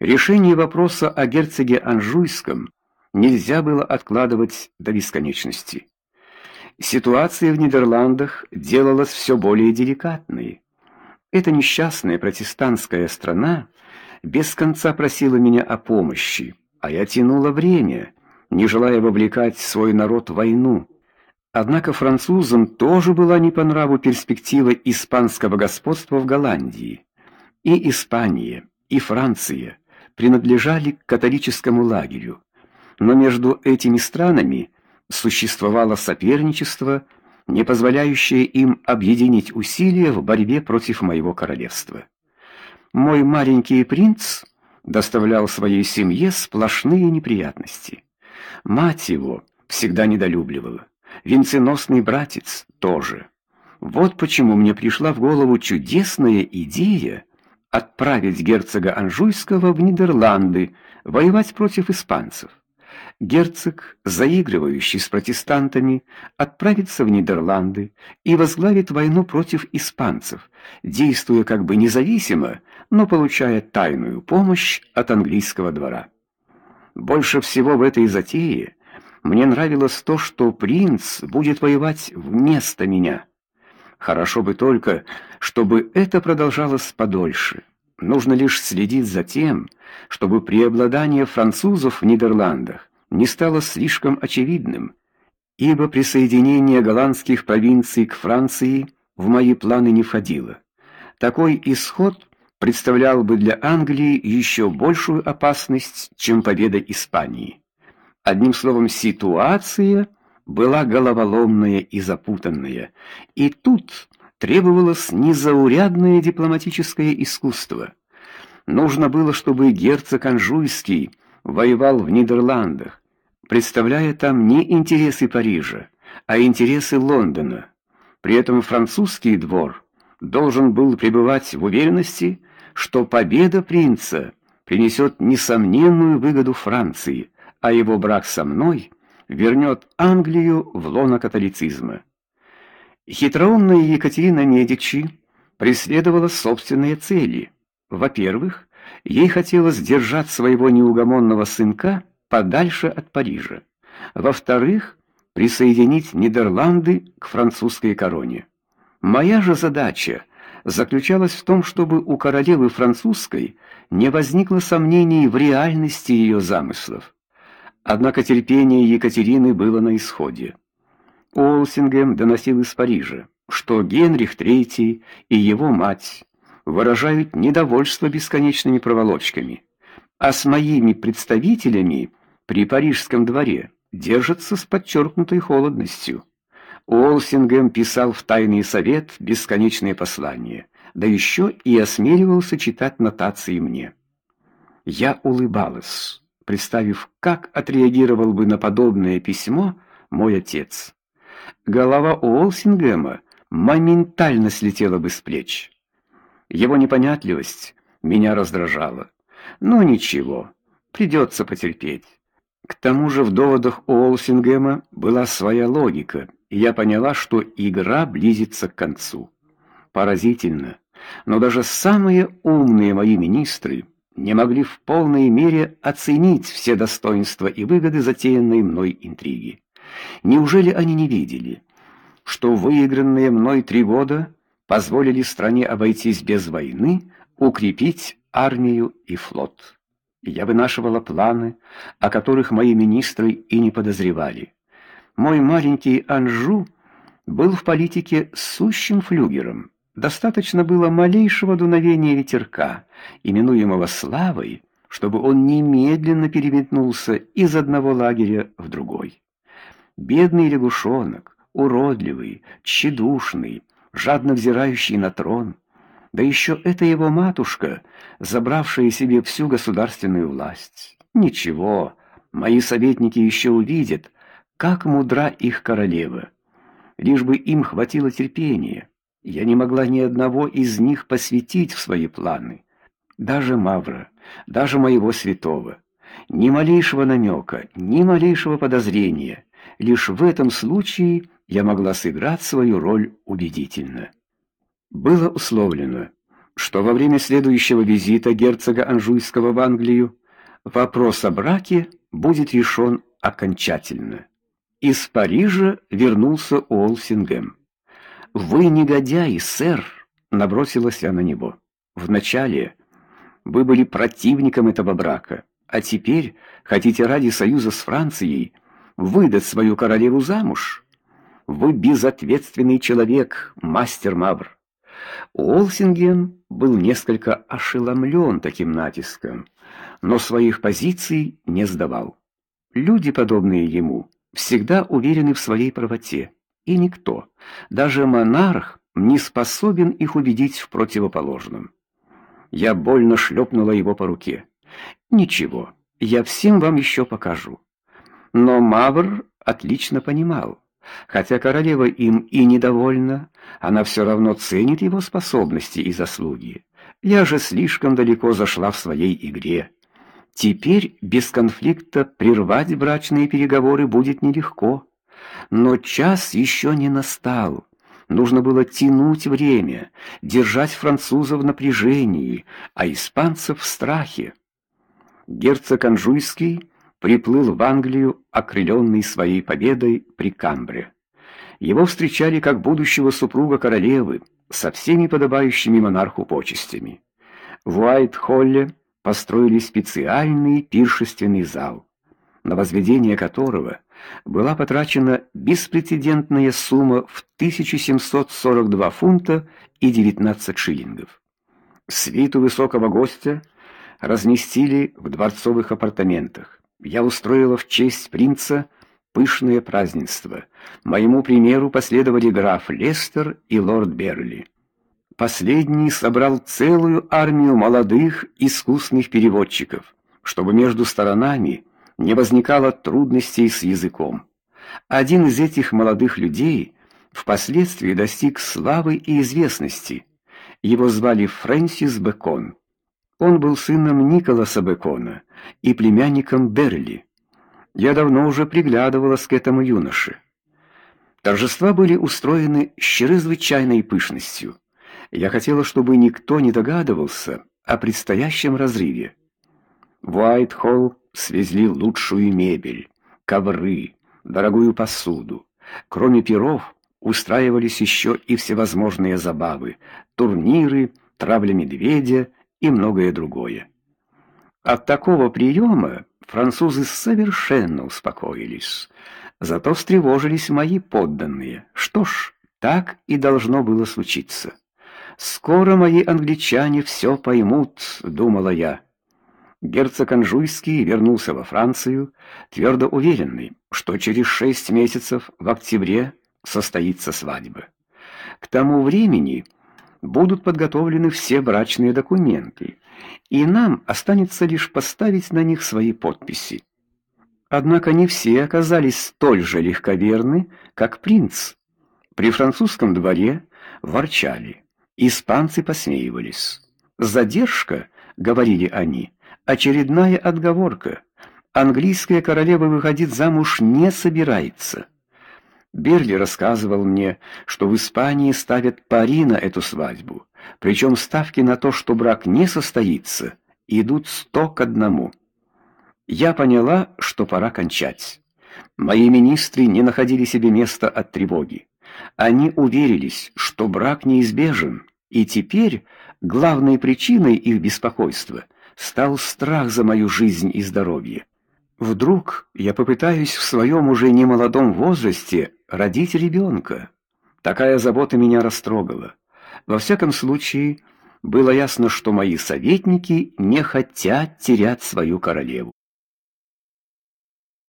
Решение вопроса о герцоге Анжуйском нельзя было откладывать до бесконечности. Ситуация в Нидерландах делалась все более деликатной. Эта несчастная протестантская страна без конца просила меня о помощи, а я тянула время, не желая вовлекать свой народ в войну. Однако французам тоже была не по нраву перспектива испанского господства в Голландии. И Испания, и Франция принадлежали к католическому лагерю. Но между этими странами существовало соперничество, не позволяющее им объединить усилия в борьбе против моего королевства. Мой маленький принц доставлял своей семье сплошные неприятности. Мать его всегда недолюбливала. Венценосный братец тоже. Вот почему мне пришла в голову чудесная идея отправить герцога Анжуйского в Нидерланды воевать против испанцев. Герцог, заигрывающий с протестантами, отправится в Нидерланды и возглавит войну против испанцев, действуя как бы независимо, но получая тайную помощь от английского двора. Больше всего в этой затее мне нравилось то, что принц будет воевать вместо меня. Хорошо бы только, чтобы это продолжалось подольше. Нужно лишь следить за тем, чтобы преобладание французов в Нидерландах не стало слишком очевидным, ибо присоединение голландских провинций к Франции в мои планы не входило. Такой исход представлял бы для Англии еще большую опасность, чем победа Испании. Одним словом, ситуация была головоломная и запутанная, и тут требовалось незаурядное дипломатическое искусство. Нужно было, чтобы герцог Анжуйский воевал в Нидерландах, представляя там не интересы Парижа, а интересы Лондона. При этом французский двор должен был пребывать в уверенности, что победа принца принесет несомненную выгоду Франции, а его брак со мной вернет Англию в лоно католицизма. Хитроумная Екатерина Медичи преследовала собственные цели. Во-первых, ей хотелось держать своего неугомонного сынка подальше от Парижа. Во-вторых, присоединить Нидерланды к французской короне. Моя же задача заключалась в том, чтобы у королевы французской не возникло сомнений в реальности ее замыслов. Однако терпение Екатерины было на исходе. Олсингем доносил из Парижа, что Генрих III и его мать выражают недовольство бесконечными проволочками, а с моими представителями при парижском дворе держатся с подчеркнутой холодностью. Олсингем писал в тайный совет бесконечные послания, да еще и осмеливался читать нотации мне. Я улыбалась, представив, как отреагировал бы на подобное письмо мой отец голова Уолсингема моментально слетела бы с плеч. Его непонятливость меня раздражала. Но ничего, придется потерпеть. К тому же в доводах Уолсингема была своя логика, и я поняла, что игра близится к концу. Поразительно, но даже самые умные мои министры не могли в полной мере оценить все достоинства и выгоды затеянной мной интриги. Неужели они не видели, что выигранные мной три года позволили стране обойтись без войны, укрепить армию и флот? Я вынашивала планы, о которых мои министры и не подозревали. Мой маленький Анжу был в политике сущим флюгером. Достаточно было малейшего дуновения ветерка, именуемого славой, чтобы он немедленно переметнулся из одного лагеря в другой. Бедный лягушонок, уродливый, тщедушный, жадно взирающий на трон, да еще это его матушка, забравшая себе всю государственную власть. Ничего, мои советники еще увидят, как мудра их королева. Лишь бы им хватило терпения. Я не могла ни одного из них посвятить в свои планы. Даже Мавра, даже моего святого. Ни малейшего намека, ни малейшего подозрения. Лишь в этом случае я могла сыграть свою роль убедительно. Было условлено, что во время следующего визита герцога Анжуйского в Англию вопрос о браке будет решен окончательно. Из Парижа вернулся Уолсингем. Вы негодяй, сэр, набросилась она на него. Вначале вы были противником этого брака, а теперь хотите ради союза с Францией выдать свою королеву замуж. Вы безответственный человек, мастер Мавр. Олсинген был несколько ошеломлен таким натиском, но своих позиций не сдавал. Люди, подобные ему, всегда уверены в своей правоте, и никто, даже монарх, не способен их убедить в противоположном. Я больно шлепнула его по руке. Ничего, я всем вам еще покажу. Но Мавр отлично понимал, хотя королева им и недовольна, она все равно ценит его способности и заслуги. Я же слишком далеко зашла в своей игре. Теперь без конфликта прервать брачные переговоры будет нелегко. Но час еще не настал. Нужно было тянуть время, держать французов в напряжении, а испанцев в страхе. Герцог Анжуйский приплыл в Англию, окрыленный своей победой при Камбре. Его встречали как будущего супруга королевы, со всеми подобающими монарху почестями. В Уайт-Холле построили специальный пиршественный зал, на возведение которого была потрачена беспрецедентная сумма в 1742 фунта и 19 шиллингов. Свиту высокого гостя разместили в дворцовых апартаментах. Я устроила в честь принца пышное празднество. Моему примеру последовали граф Лестер и лорд Берли. Последний собрал целую армию молодых искусных переводчиков, чтобы между сторонами не возникало трудностей с языком. Один из этих молодых людей впоследствии достиг славы и известности. Его звали Фрэнсис Бэкон. Он был сыном Николаса Бэкона и племянником Берли. Я давно уже приглядывалась к этому юноше. Торжества были устроены с чрезвычайной пышностью. Я хотела, чтобы никто не догадывался о предстоящем разрыве. Уайт-Холл свезли лучшую мебель, ковры, дорогую посуду. Кроме пиров, устраивались еще и всевозможные забавы, турниры, травля медведя и многое другое. От такого приема французы совершенно успокоились. Зато встревожились мои подданные. Что ж, так и должно было случиться. Скоро мои англичане все поймут, думала я. Герцог Анжуйский вернулся во Францию, твердо уверенный, что через шесть месяцев в октябре состоится свадьба. К тому времени будут подготовлены все брачные документы, и нам останется лишь поставить на них свои подписи. Однако не все оказались столь же легковерны, как принц. При французском дворе ворчали. Испанцы посмеивались. Задержка, говорили они, очередная отговорка. Английская королева выходить замуж не собирается. Берли рассказывал мне, что в Испании ставят пари на эту свадьбу, причем ставки на то, что брак не состоится, идут сто к одному. Я поняла, что пора кончать. Мои министры не находили себе места от тревоги. Они уверились, что брак неизбежен, и теперь главной причиной их беспокойства стал страх за мою жизнь и здоровье. Вдруг я попытаюсь в своем уже немолодом возрасте родить ребенка. Такая забота меня растрогала. Во всяком случае, было ясно, что мои советники не хотят терять свою королеву.